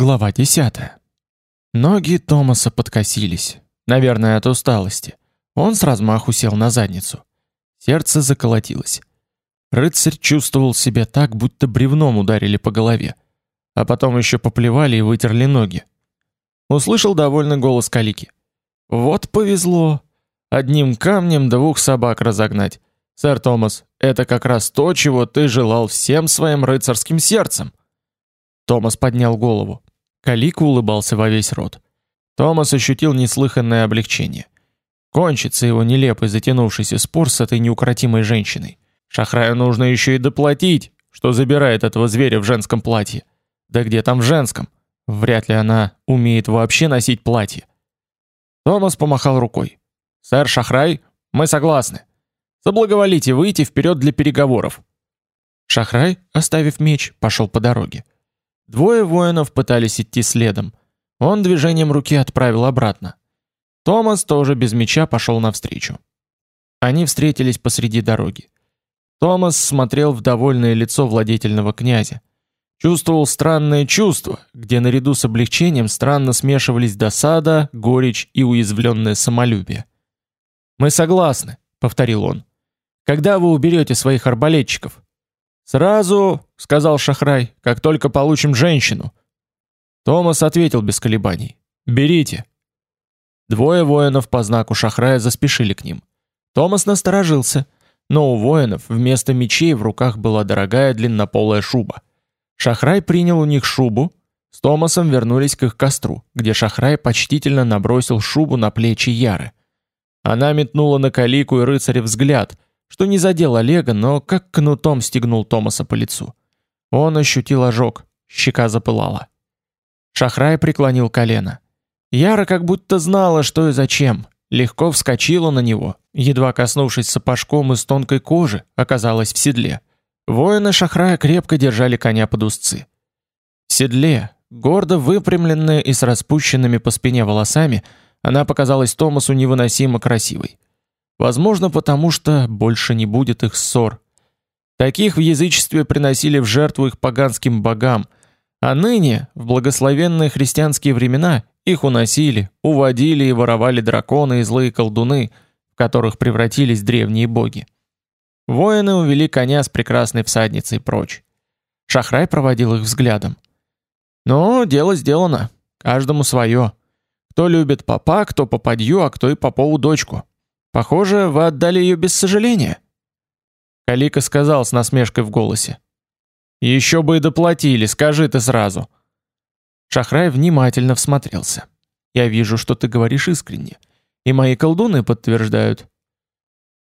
Глава 10. Ноги Томаса подкосились, наверное, от усталости. Он с размаху сел на задницу. Сердце заколотилось. Рыцарь чувствовал себя так, будто бревном ударили по голове, а потом еще поплевали и вытерли ноги. Услышал довольный голос Калики. Вот повезло. Одним камнем двух собак разогнать. Сэр Томас, это как раз то, чего ты желал всем своим рыцарским сердцем. Томас поднял голову. Калик улыбался во весь рот. Томас ощутил неслыханное облегчение. Кончится его нелепый затянувшийся спор с этой неукротимой женщиной. Шахраю нужно еще и доплатить, что забирает этого зверя в женском платье. Да где там в женском? Вряд ли она умеет вообще носить платье. Томас помахал рукой. Сэр Шахрай, мы согласны. Соблаговолите выйти вперед для переговоров. Шахрай, оставив меч, пошел по дороге. Двое воинов пытались идти следом. Он движением руки отправил обратно. Томас тоже без меча пошел навстречу. Они встретились посреди дороги. Томас смотрел в довольное лицо владетельного князя. Чувствовал странное чувство, где наряду с облегчением странно смешивались досада, горечь и уязвленное самолюбие. «Мы согласны», — повторил он. «Когда вы уберете своих арбалетчиков?» Сразу, сказал Шахрай, как только получим женщину. Томас ответил без колебаний: "Берите". Двое воинов по знаку Шахрая заспешили к ним. Томас насторожился, но у воинов вместо мечей в руках была дорогая длиннополая шуба. Шахрай принял у них шубу, с Томасом вернулись к их костру, где Шахрай почтительно набросил шубу на плечи Яры. Она метнула на Калику и рыцаря взгляд, что не задел Олега, но как кнутом стегнул Томаса по лицу. Он ощутил ожог, щека запылала. Шахрай преклонил колено. Яра как будто знала, что и зачем, легко вскочила на него, едва коснувшись сапожком из тонкой кожи, оказалась в седле. Воины Шахрая крепко держали коня под узцы. В седле, гордо выпрямленная и с распущенными по спине волосами, она показалась Томасу невыносимо красивой. Возможно, потому что больше не будет их ссор. Таких в язычестве приносили в жертву их поганским богам, а ныне, в благословенные христианские времена, их уносили, уводили и воровали драконы и злые колдуны, в которых превратились древние боги. Воины увели коня с прекрасной всадницей прочь. Шахрай проводил их взглядом. Но дело сделано, каждому свое. Кто любит попа, кто попадью, а кто и попову дочку. Похоже, вы отдали ее без сожаления. Калика сказал с насмешкой в голосе: «Еще бы и доплатили, скажи ты сразу". Шахрай внимательно всмотрелся. Я вижу, что ты говоришь искренне, и мои колдуны подтверждают.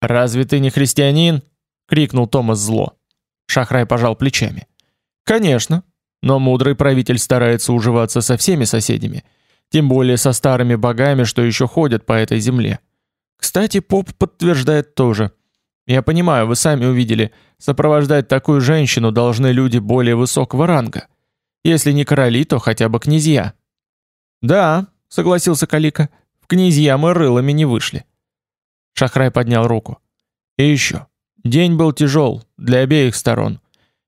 Разве ты не христианин? крикнул Томас зло. Шахрай пожал плечами. Конечно, но мудрый правитель старается уживаться со всеми соседями, тем более со старыми богами, что еще ходят по этой земле. Кстати, поп подтверждает тоже. Я понимаю, вы сами увидели, сопровождать такую женщину должны люди более высокого ранга. Если не короли, то хотя бы князья. Да, согласился Калика. В князья мы рылами не вышли. Шахрай поднял руку. И еще. День был тяжел для обеих сторон.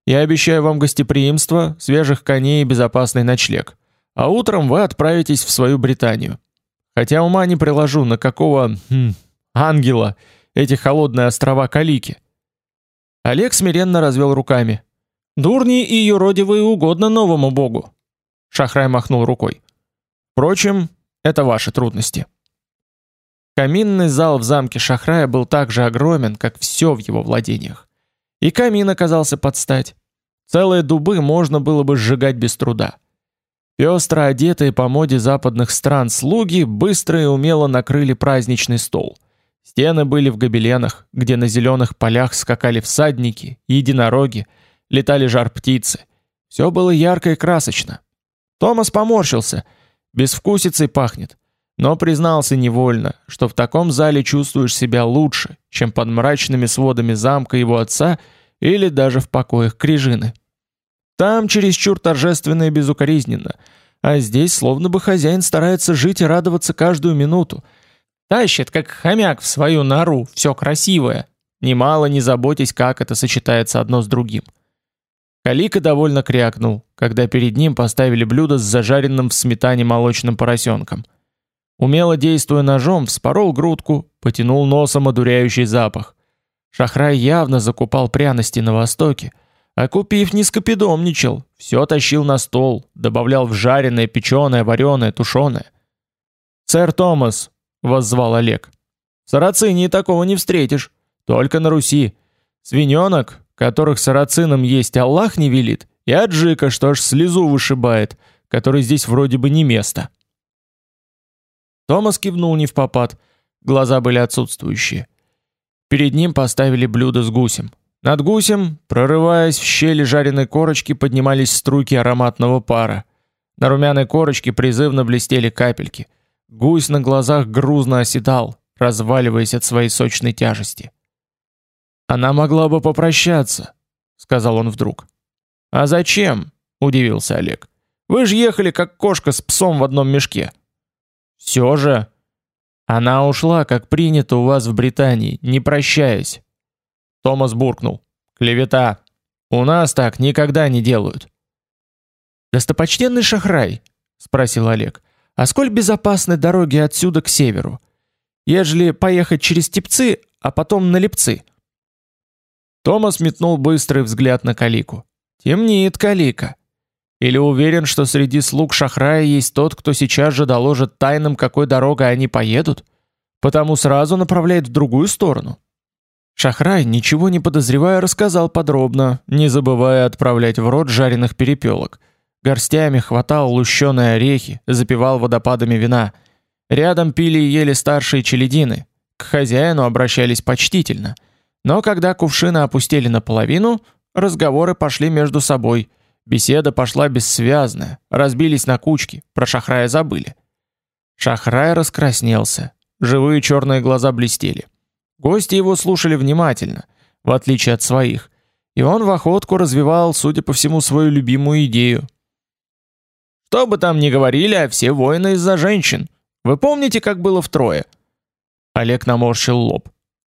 Я обещаю вам гостеприимство, свежих коней и безопасный ночлег. А утром вы отправитесь в свою Британию. Хотя ума не приложу, на какого хм, ангела эти холодные острова Калики. Олег смиренно развел руками. Дурни и юродивые угодно новому богу. Шахрай махнул рукой. Впрочем, это ваши трудности. Каминный зал в замке Шахрая был так же огромен, как все в его владениях. И камин оказался под стать. Целые дубы можно было бы сжигать без труда. Пестро одетые по моде западных стран слуги быстро и умело накрыли праздничный стол. Стены были в гобеленах, где на зеленых полях скакали всадники, единороги, летали жар-птицы. Все было ярко и красочно. Томас поморщился. Безвкусицей пахнет. Но признался невольно, что в таком зале чувствуешь себя лучше, чем под мрачными сводами замка его отца или даже в покоях Крижины. Там чересчур торжественно и безукоризненно, а здесь словно бы хозяин старается жить и радоваться каждую минуту. Тащит, как хомяк в свою нору, все красивое, немало не заботясь, как это сочетается одно с другим. Калика довольно крякнул, когда перед ним поставили блюдо с зажаренным в сметане молочным поросенком. Умело действуя ножом, вспорол грудку, потянул носом одуряющий запах. Шахрай явно закупал пряности на востоке, а купив не скопидомничал, все тащил на стол, добавлял в жареное, печеное, вареное, тушеное. «Сэр Томас!» — воззвал Олег. «В Сарацинии такого не встретишь, только на Руси. Свиненок, которых сарацинам есть Аллах не велит, и аджика, что аж слезу вышибает, который здесь вроде бы не место». Томас кивнул не в попад, глаза были отсутствующие. Перед ним поставили блюдо с гусем. Над гусем, прорываясь в щели жареной корочки, поднимались струйки ароматного пара. На румяной корочке призывно блестели капельки. Гусь на глазах грузно оседал, разваливаясь от своей сочной тяжести. Она могла бы попрощаться, сказал он вдруг. А зачем? удивился Олег. Вы же ехали как кошка с псом в одном мешке. Все же она ушла, как принято у вас в Британии, не прощаясь. Томас буркнул. Клевета. У нас так никогда не делают. Достопочтенный Шахрай, спросил Олег. А сколь безопасны дороги отсюда к северу? Ежели поехать через Тепцы, а потом на Лепцы? Томас метнул быстрый взгляд на Калику. Темнеет Калика. Или уверен, что среди слуг Шахрая есть тот, кто сейчас же доложит тайным, какой дорогой они поедут, потому сразу направляет в другую сторону. Шахрай, ничего не подозревая, рассказал подробно, не забывая отправлять в рот жареных перепелок. Горстями хватал лущеные орехи, запивал водопадами вина. Рядом пили и ели старшие челядины. К хозяину обращались почтительно. Но когда кувшины опустили наполовину, разговоры пошли между собой. Беседа пошла бессвязная, разбились на кучки, про Шахрая забыли. Шахрай раскраснелся, живые черные глаза блестели. Гости его слушали внимательно, в отличие от своих, и он в охотку развивал, судя по всему, свою любимую идею. Что бы там ни говорили, а все войны из-за женщин. Вы помните, как было в Трое? Олег наморщил лоб.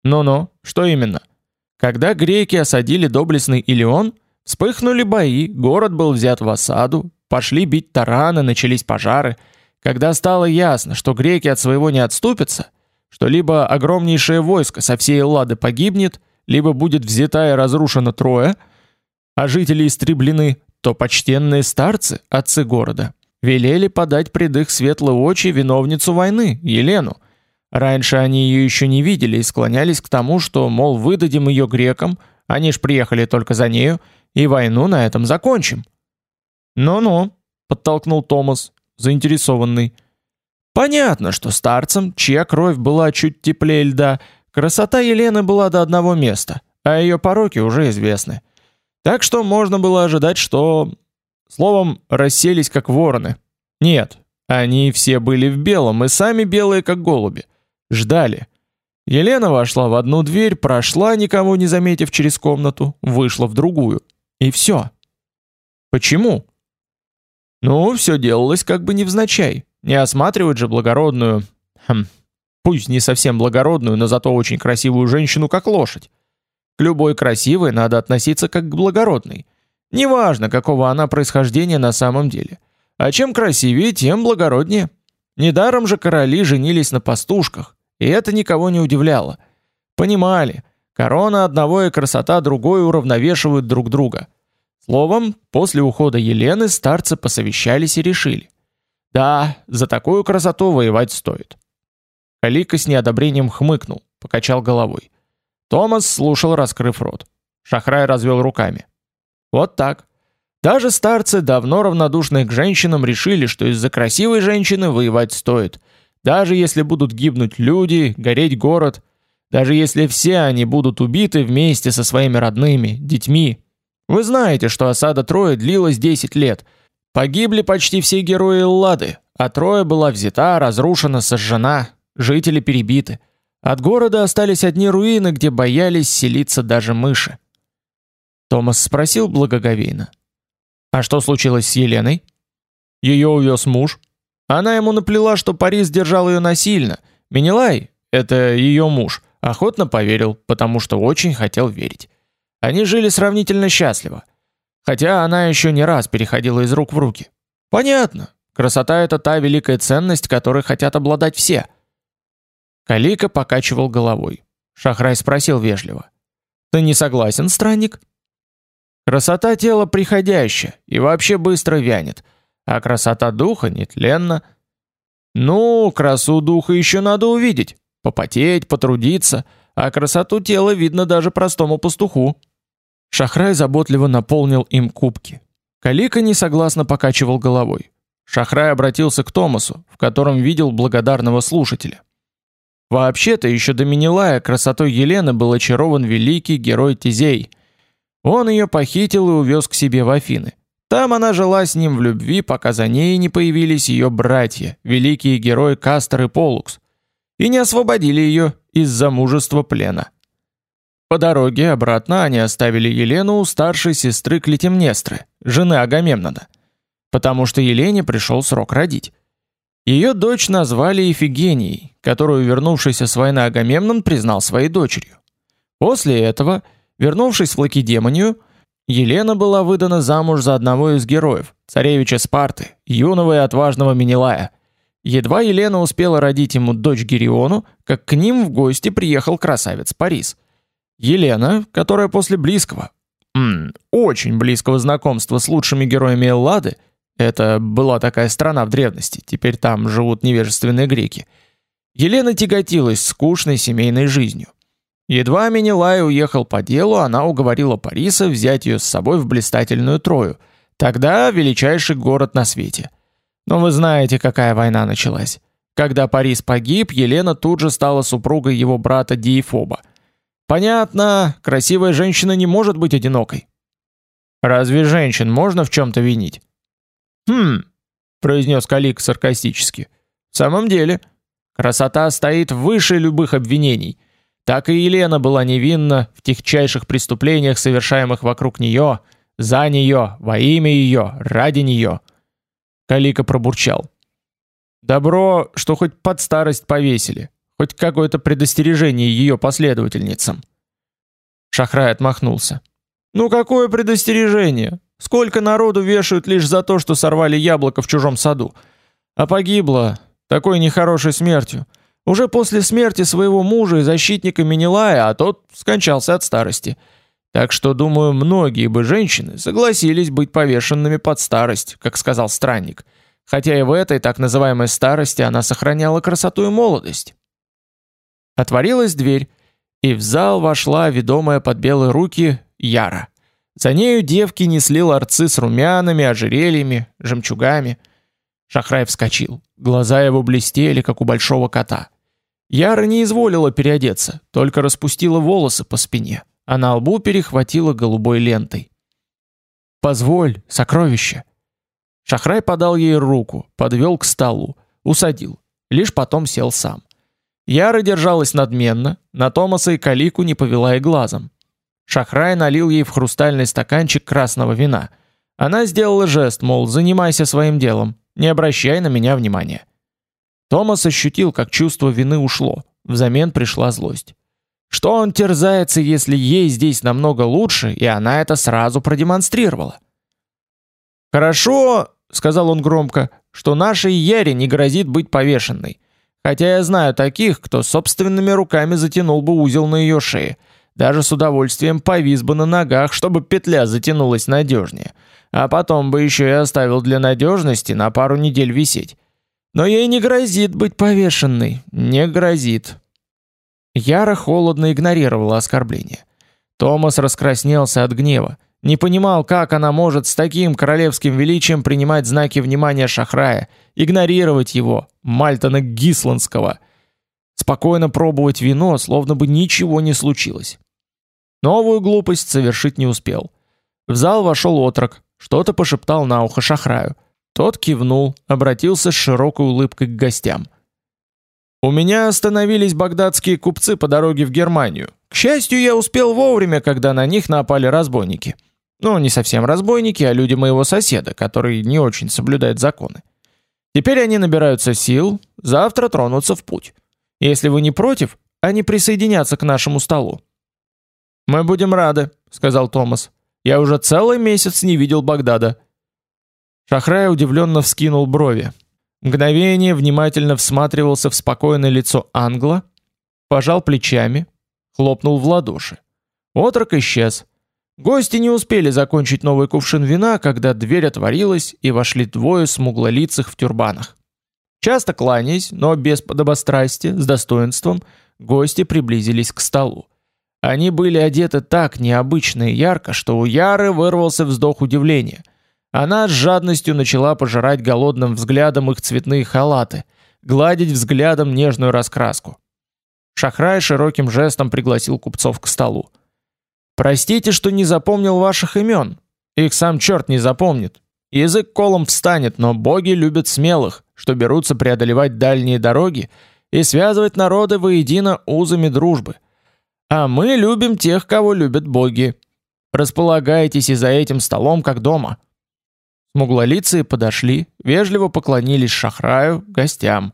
Ну-ну, что именно? Когда греки осадили доблестный Илион, вспыхнули бои, город был взят в осаду, пошли бить тараны, начались пожары. Когда стало ясно, что греки от своего не отступятся, что либо огромнейшее войско со всей Эллады погибнет, либо будет взята и разрушена Троя, а жители истреблены, то почтенные старцы, отцы города, велели подать пред их светлые очи виновницу войны, Елену. Раньше они ее еще не видели и склонялись к тому, что, мол, выдадим ее грекам, они ж приехали только за нею, и войну на этом закончим. «Ну-ну», — подтолкнул Томас, заинтересованный, Понятно, что старцам, чья кровь была чуть теплее льда, красота Елены была до одного места, а ее пороки уже известны. Так что можно было ожидать, что... Словом, расселись как вороны. Нет, они все были в белом, и сами белые как голуби. Ждали. Елена вошла в одну дверь, прошла, никого не заметив через комнату, вышла в другую. И все. Почему? Ну, все делалось как бы невзначай. Не осматривать же благородную, хм, пусть не совсем благородную, но зато очень красивую женщину как лошадь. К любой красивой надо относиться как к благородной. Неважно, какого она происхождения на самом деле. А чем красивее, тем благороднее. Недаром же короли женились на пастушках, и это никого не удивляло. Понимали, корона одного и красота другой уравновешивают друг друга. Словом, после ухода Елены старцы посовещались и решили. Да, за такую красоту воевать стоит. Калика с неодобрением хмыкнул, покачал головой. Томас слушал, раскрыв рот. Шахрай развел руками. Вот так. Даже старцы, давно равнодушные к женщинам, решили, что из-за красивой женщины воевать стоит. Даже если будут гибнуть люди, гореть город, даже если все они будут убиты вместе со своими родными, детьми. Вы знаете, что осада Трои длилась 10 лет – Погибли почти все герои Эллады, а Троя была взята, разрушена, сожжена, жители перебиты. От города остались одни руины, где боялись селиться даже мыши. Томас спросил благоговейно: "А что случилось с Еленой?" Ее увез муж. Она ему наплела, что Парис держал ее насильно. Менелай, это ее муж, охотно поверил, потому что очень хотел верить. Они жили сравнительно счастливо. Хотя она еще не раз переходила из рук в руки. Понятно. Красота это та великая ценность, которой хотят обладать все. Калика покачивал головой. Шахрай спросил вежливо: "Ты не согласен, странник?" Красота тела приходящая и вообще быстро вянет, а красота духа нетленна. Ну, красу духа еще надо увидеть, попотеть, потрудиться, а красоту тела видно даже простому пастуху. Шахрай заботливо наполнил им кубки. Калика несогласно покачивал головой. Шахрай обратился к Томасу, в котором видел благодарного слушателя. Вообще-то еще до Менелая красотой Елены был очарован великий герой Тизей. Он ее похитил и увез к себе в Афины. Там она жила с ним в любви, пока за ней не появились ее братья, великие герои Кастер и Полукс, и не освободили ее из-за мужества плена. По дороге обратно они оставили Елену у старшей сестры Клетимнестры, жены Агамемнона, потому что Елене пришел срок родить. Ее дочь назвали Ифигенией, которую вернувшийся с войны Агамемнон признал своей дочерью. После этого, вернувшись в Лакедемонию, Елена была выдана замуж за одного из героев, царевича Спарты, юного и отважного Менелая. Едва Елена успела родить ему дочь Гериону, как к ним в гости приехал красавец Парис – Елена, которая после близкого, м, очень близкого знакомства с лучшими героями Эллады, это была такая страна в древности, теперь там живут невежественные греки. Елена тяготилась скучной семейной жизнью. Едва Менелай уехал по делу, она уговорила Париса взять ее с собой в блистательную Трою, тогда величайший город на свете. Но вы знаете, какая война началась. Когда Парис погиб, Елена тут же стала супругой его брата Диефоба – Понятно, красивая женщина не может быть одинокой. Разве женщин можно в чем то винить? Хм, произнес Калик саркастически. В самом деле, красота стоит выше любых обвинений. Так и Елена была невинна в техчайших преступлениях, совершаемых вокруг нее, за нее, во имя ее, ради нее. Калика пробурчал: "Добро, что хоть под старость повесили. Хоть какое-то предостережение ее последовательницам. Шахрай отмахнулся. Ну какое предостережение? Сколько народу вешают лишь за то, что сорвали яблоко в чужом саду, а погибло такой нехорошей смертью. Уже после смерти своего мужа и защитника Менелая, а тот скончался от старости. Так что, думаю, многие бы женщины согласились быть повешенными под старость, как сказал странник. Хотя и в этой так называемой старости она сохраняла красоту и молодость. Отворилась дверь, и в зал вошла ведомая под белые руки Яра. За нею девки несли ларцы с румянами, ожерельями, жемчугами. Шахрай вскочил. Глаза его блестели, как у большого кота. Яра не изволила переодеться, только распустила волосы по спине, а на лбу перехватила голубой лентой. «Позволь, сокровище!» Шахрай подал ей руку, подвел к столу, усадил, лишь потом сел сам. Яра держалась надменно, на Томаса и Калику не повела и глазом. Шахрай налил ей в хрустальный стаканчик красного вина. Она сделала жест, мол, занимайся своим делом, не обращай на меня внимания. Томас ощутил, как чувство вины ушло, взамен пришла злость. Что он терзается, если ей здесь намного лучше, и она это сразу продемонстрировала? «Хорошо», — сказал он громко, — «что нашей Яре не грозит быть повешенной. Хотя я знаю таких, кто собственными руками затянул бы узел на ее шее, даже с удовольствием повис бы на ногах, чтобы петля затянулась надежнее, а потом бы еще и оставил для надежности на пару недель висеть. Но ей не грозит быть повешенной, не грозит. Яра холодно игнорировала оскорбление. Томас раскраснелся от гнева, не понимал, как она может с таким королевским величием принимать знаки внимания Шахрая, игнорировать его, Мальтона Гисландского, спокойно пробовать вино, словно бы ничего не случилось. Новую глупость совершить не успел. В зал вошел отрок, что-то пошептал на ухо Шахраю. Тот кивнул, обратился с широкой улыбкой к гостям. У меня остановились багдадские купцы по дороге в Германию. К счастью, я успел вовремя, когда на них напали разбойники. Ну, не совсем разбойники, а люди моего соседа, который не очень соблюдает законы. Теперь они набираются сил, завтра тронутся в путь. Если вы не против, они присоединятся к нашему столу. Мы будем рады, сказал Томас. Я уже целый месяц не видел Багдада. Шахрай удивленно вскинул брови. Мгновение внимательно всматривался в спокойное лицо Англа, пожал плечами, хлопнул в ладоши. Отрок исчез. Гости не успели закончить новый кувшин вина, когда дверь отворилась и вошли двое смуглолицых в тюрбанах. Часто кланяясь, но без подобострастия, с достоинством, гости приблизились к столу. Они были одеты так необычно и ярко, что у Яры вырвался вздох удивления. Она с жадностью начала пожирать голодным взглядом их цветные халаты, гладить взглядом нежную раскраску. Шахрай широким жестом пригласил купцов к столу. Простите, что не запомнил ваших имен. Их сам черт не запомнит. Язык колом встанет, но боги любят смелых, что берутся преодолевать дальние дороги и связывать народы воедино узами дружбы. А мы любим тех, кого любят боги. Располагайтесь и за этим столом, как дома. Смуглолицые подошли, вежливо поклонились Шахраю, гостям.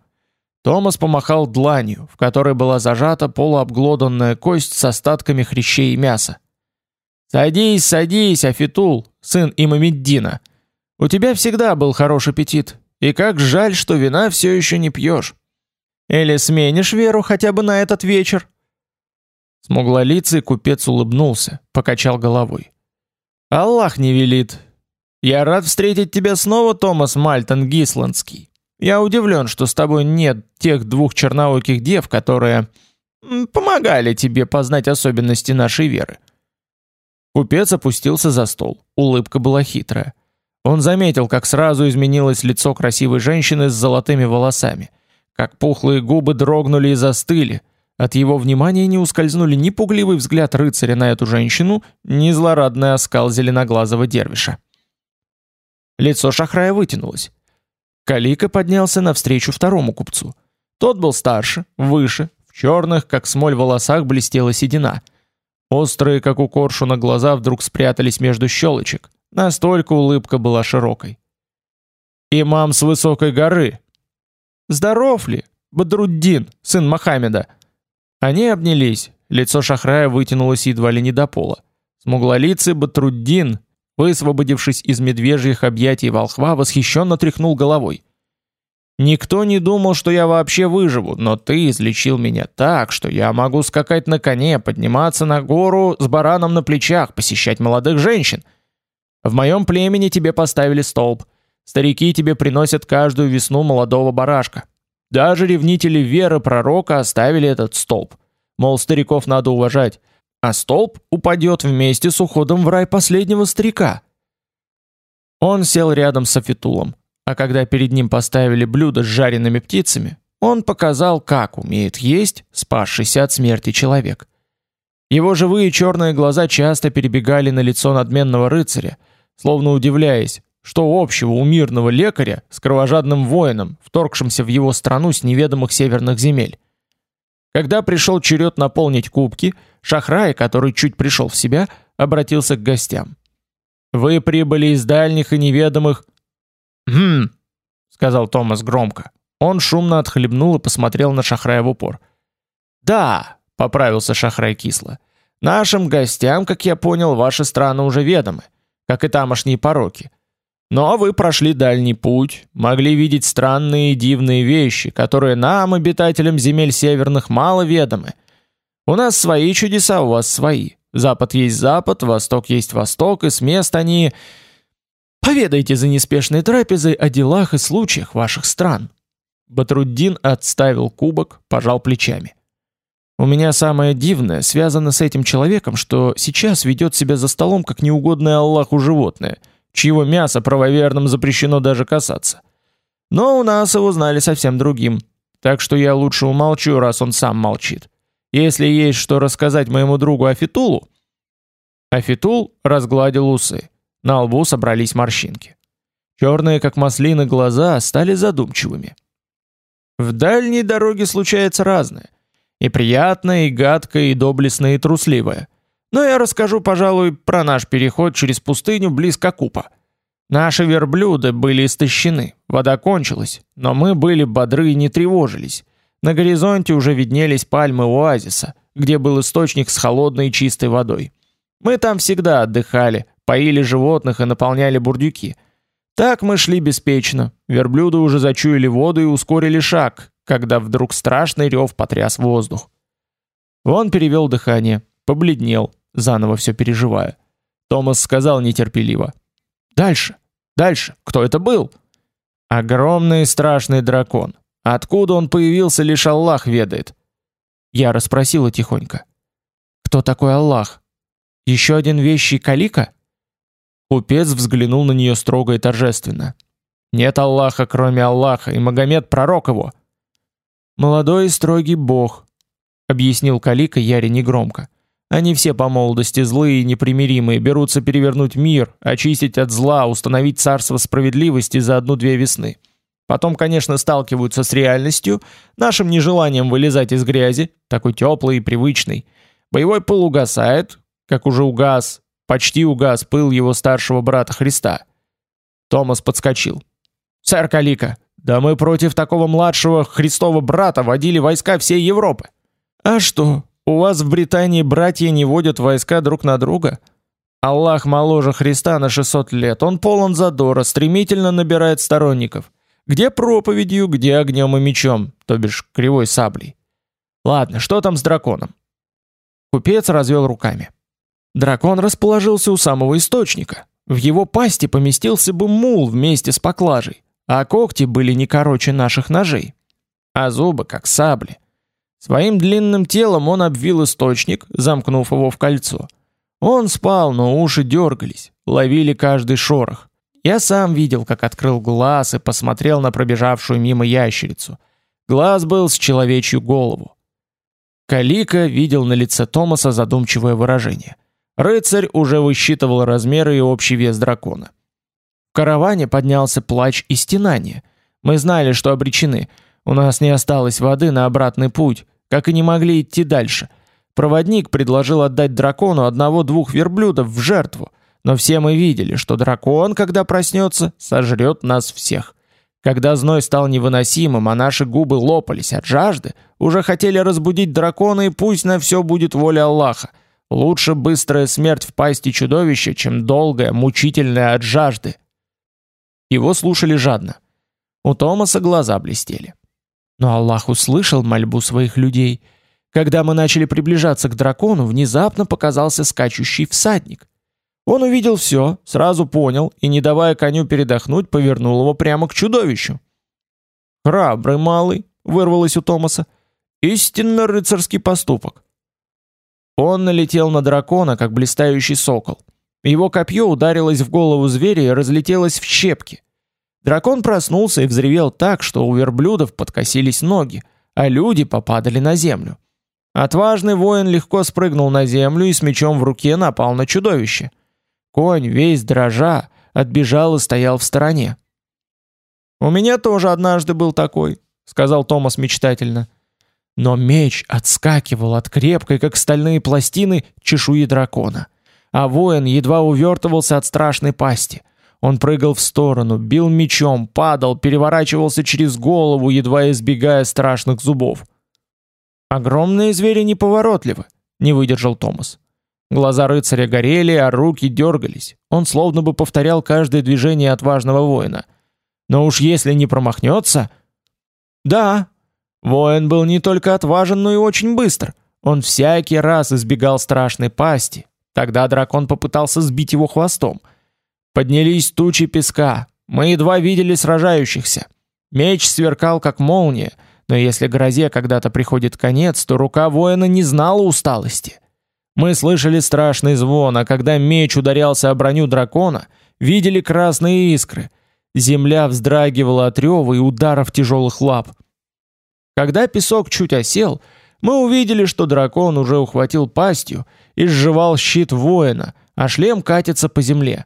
Томас помахал дланью, в которой была зажата полуобглоданная кость с остатками хрящей и мяса. Садись, садись, Афитул, сын Имамеддина. У тебя всегда был хороший аппетит, и как жаль, что вина все еще не пьешь. Или сменишь веру хотя бы на этот вечер? Смуглолицый купец улыбнулся, покачал головой. Аллах не велит. Я рад встретить тебя снова, Томас Мальтон Гисландский. Я удивлен, что с тобой нет тех двух чернооких дев, которые помогали тебе познать особенности нашей веры. Купец опустился за стол. Улыбка была хитрая. Он заметил, как сразу изменилось лицо красивой женщины с золотыми волосами, как пухлые губы дрогнули и застыли. От его внимания не ускользнули ни пугливый взгляд рыцаря на эту женщину, ни злорадный оскал зеленоглазого дервиша. Лицо Шахрая вытянулось. Калика поднялся навстречу второму купцу. Тот был старше, выше, в черных, как смоль волосах блестела седина – Острые, как у коршуна, глаза вдруг спрятались между щелочек. Настолько улыбка была широкой. «Имам с высокой горы!» «Здоров ли, Бадруддин, сын Мохаммеда?» Они обнялись, лицо Шахрая вытянулось едва ли не до пола. Смуглолицый Батруддин, высвободившись из медвежьих объятий волхва, восхищенно тряхнул головой. Никто не думал, что я вообще выживу, но ты излечил меня так, что я могу скакать на коне, подниматься на гору с бараном на плечах, посещать молодых женщин. В моем племени тебе поставили столб. Старики тебе приносят каждую весну молодого барашка. Даже ревнители веры пророка оставили этот столб. Мол, стариков надо уважать. А столб упадет вместе с уходом в рай последнего старика. Он сел рядом с Афитулом а когда перед ним поставили блюдо с жареными птицами, он показал, как умеет есть спасшийся от смерти человек. Его живые черные глаза часто перебегали на лицо надменного рыцаря, словно удивляясь, что общего у мирного лекаря с кровожадным воином, вторгшимся в его страну с неведомых северных земель. Когда пришел черед наполнить кубки, Шахрай, который чуть пришел в себя, обратился к гостям. «Вы прибыли из дальних и неведомых «Хм», — сказал Томас громко. Он шумно отхлебнул и посмотрел на Шахрая в упор. «Да», — поправился Шахрай кисло, — «нашим гостям, как я понял, ваши страны уже ведомы, как и тамошние пороки. Но вы прошли дальний путь, могли видеть странные и дивные вещи, которые нам, обитателям земель северных, мало ведомы. У нас свои чудеса, у вас свои. Запад есть запад, восток есть восток, и с мест они... Поведайте за неспешной трапезой о делах и случаях ваших стран. Батруддин отставил кубок, пожал плечами. У меня самое дивное связано с этим человеком, что сейчас ведет себя за столом как неугодное Аллаху животное, чьего мяса правоверным запрещено даже касаться. Но у нас его знали совсем другим, так что я лучше умолчу, раз он сам молчит. Если есть что рассказать моему другу Афитулу... Афитул разгладил усы. На лбу собрались морщинки. Черные, как маслины, глаза стали задумчивыми. В дальней дороге случается разное. И приятное, и гадкое, и доблестное, и трусливое. Но я расскажу, пожалуй, про наш переход через пустыню близ Какупа. Наши верблюды были истощены, вода кончилась, но мы были бодры и не тревожились. На горизонте уже виднелись пальмы оазиса, где был источник с холодной и чистой водой. Мы там всегда отдыхали, поили животных и наполняли бурдюки. Так мы шли беспечно. Верблюды уже зачуяли воду и ускорили шаг, когда вдруг страшный рев потряс воздух. Он перевел дыхание, побледнел, заново все переживая. Томас сказал нетерпеливо. «Дальше, дальше, кто это был?» «Огромный страшный дракон. Откуда он появился, лишь Аллах ведает». Я расспросила тихонько. «Кто такой Аллах? Еще один вещий калика?» Купец взглянул на нее строго и торжественно. «Нет Аллаха, кроме Аллаха, и Магомед пророк его». «Молодой и строгий бог», — объяснил Калика Яре негромко. Они все по молодости злые и непримиримые, берутся перевернуть мир, очистить от зла, установить царство справедливости за одну-две весны. Потом, конечно, сталкиваются с реальностью, нашим нежеланием вылезать из грязи, такой теплый и привычный. Боевой пыл угасает, как уже угас, почти угас пыл его старшего брата Христа. Томас подскочил. «Сэр Калика, да мы против такого младшего Христова брата водили войска всей Европы». «А что, у вас в Британии братья не водят войска друг на друга? Аллах моложе Христа на 600 лет. Он полон задора, стремительно набирает сторонников. Где проповедью, где огнем и мечом, то бишь кривой саблей. Ладно, что там с драконом? Купец развел руками. Дракон расположился у самого источника. В его пасти поместился бы мул вместе с поклажей, а когти были не короче наших ножей, а зубы как сабли. Своим длинным телом он обвил источник, замкнув его в кольцо. Он спал, но уши дергались, ловили каждый шорох. Я сам видел, как открыл глаз и посмотрел на пробежавшую мимо ящерицу. Глаз был с человечью голову. Калика видел на лице Томаса задумчивое выражение. Рыцарь уже высчитывал размеры и общий вес дракона. В караване поднялся плач и стенание. Мы знали, что обречены — у нас не осталось воды на обратный путь, как и не могли идти дальше. Проводник предложил отдать дракону одного-двух верблюдов в жертву, но все мы видели, что дракон, когда проснется, сожрет нас всех. Когда зной стал невыносимым, а наши губы лопались от жажды, уже хотели разбудить дракона и пусть на все будет воля Аллаха. Лучше быстрая смерть в пасти чудовища, чем долгая, мучительная от жажды. Его слушали жадно. У Томаса глаза блестели. Но Аллах услышал мольбу своих людей. Когда мы начали приближаться к дракону, внезапно показался скачущий всадник. Он увидел все, сразу понял и, не давая коню передохнуть, повернул его прямо к чудовищу. «Храбрый малый», — вырвалось у Томаса, — «истинно рыцарский поступок». Он налетел на дракона, как блистающий сокол. Его копье ударилось в голову зверя и разлетелось в щепки. Дракон проснулся и взревел так, что у верблюдов подкосились ноги, а люди попадали на землю. Отважный воин легко спрыгнул на землю и с мечом в руке напал на чудовище. Конь, весь дрожа, отбежал и стоял в стороне. «У меня тоже однажды был такой», — сказал Томас мечтательно. Но меч отскакивал от крепкой, как стальные пластины, чешуи дракона, а воин едва увертывался от страшной пасти. Он прыгал в сторону, бил мечом, падал, переворачивался через голову, едва избегая страшных зубов. «Огромные звери неповоротливы», — не выдержал Томас. Глаза рыцаря горели, а руки дергались. Он словно бы повторял каждое движение отважного воина. Но уж если не промахнется... Да, воин был не только отважен, но и очень быстр. Он всякий раз избегал страшной пасти. Тогда дракон попытался сбить его хвостом — Поднялись тучи песка. Мы едва видели сражающихся. Меч сверкал как молния, но если грозе когда-то приходит конец, то рука воина не знала усталости. Мы слышали страшный звон, а когда меч ударялся о броню дракона, видели красные искры. Земля вздрагивала от рева и ударов тяжелых лап. Когда песок чуть осел, мы увидели, что дракон уже ухватил пастью и сживал щит воина, а шлем катится по земле.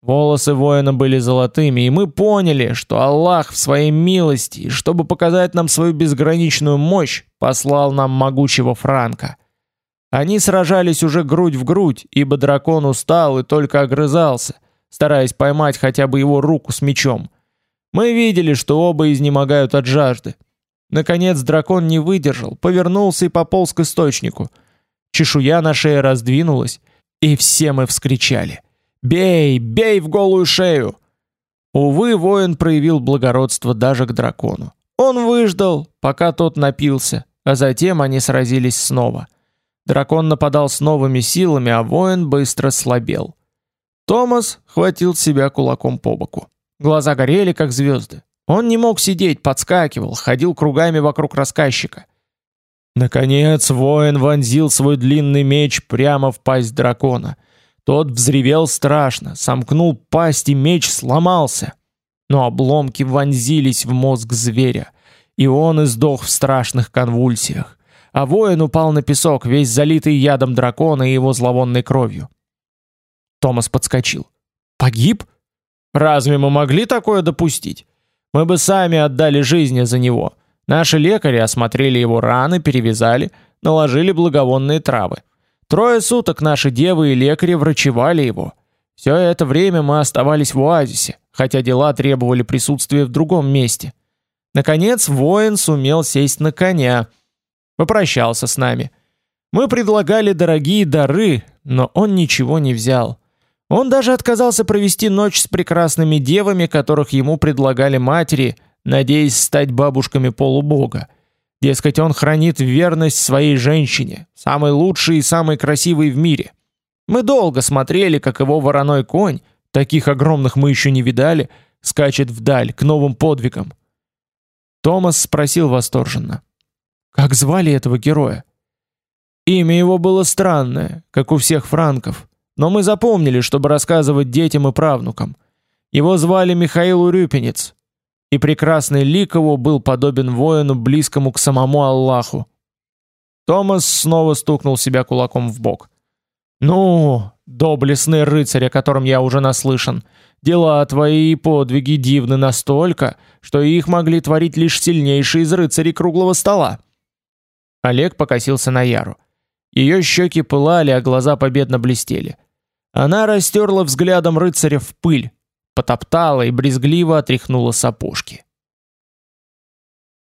Волосы воина были золотыми, и мы поняли, что Аллах в своей милости, чтобы показать нам свою безграничную мощь, послал нам могучего Франка. Они сражались уже грудь в грудь, ибо дракон устал и только огрызался, стараясь поймать хотя бы его руку с мечом. Мы видели, что оба изнемогают от жажды. Наконец дракон не выдержал, повернулся и пополз к источнику. Чешуя на шее раздвинулась, и все мы вскричали — Бей, бей в голую шею!» Увы, воин проявил благородство даже к дракону. Он выждал, пока тот напился, а затем они сразились снова. Дракон нападал с новыми силами, а воин быстро слабел. Томас хватил себя кулаком по боку. Глаза горели, как звезды. Он не мог сидеть, подскакивал, ходил кругами вокруг рассказчика. Наконец воин вонзил свой длинный меч прямо в пасть дракона. Тот взревел страшно, сомкнул пасть и меч сломался. Но обломки вонзились в мозг зверя, и он издох в страшных конвульсиях. А воин упал на песок, весь залитый ядом дракона и его зловонной кровью. Томас подскочил. «Погиб? Разве мы могли такое допустить? Мы бы сами отдали жизни за него. Наши лекари осмотрели его раны, перевязали, наложили благовонные травы. Трое суток наши девы и лекари врачевали его. Все это время мы оставались в оазисе, хотя дела требовали присутствия в другом месте. Наконец воин сумел сесть на коня. Попрощался с нами. Мы предлагали дорогие дары, но он ничего не взял. Он даже отказался провести ночь с прекрасными девами, которых ему предлагали матери – надеясь стать бабушками полубога. Дескать, он хранит верность своей женщине, самой лучшей и самой красивой в мире. Мы долго смотрели, как его вороной конь, таких огромных мы еще не видали, скачет вдаль, к новым подвигам. Томас спросил восторженно. «Как звали этого героя?» Имя его было странное, как у всех франков, но мы запомнили, чтобы рассказывать детям и правнукам. Его звали Михаил Урюпинец, и прекрасный лик его был подобен воину, близкому к самому Аллаху. Томас снова стукнул себя кулаком в бок. «Ну, доблестный рыцарь, о котором я уже наслышан, дела твои и подвиги дивны настолько, что их могли творить лишь сильнейшие из рыцарей круглого стола». Олег покосился на Яру. Ее щеки пылали, а глаза победно блестели. Она растерла взглядом рыцаря в пыль, потоптала и брезгливо отряхнула сапожки.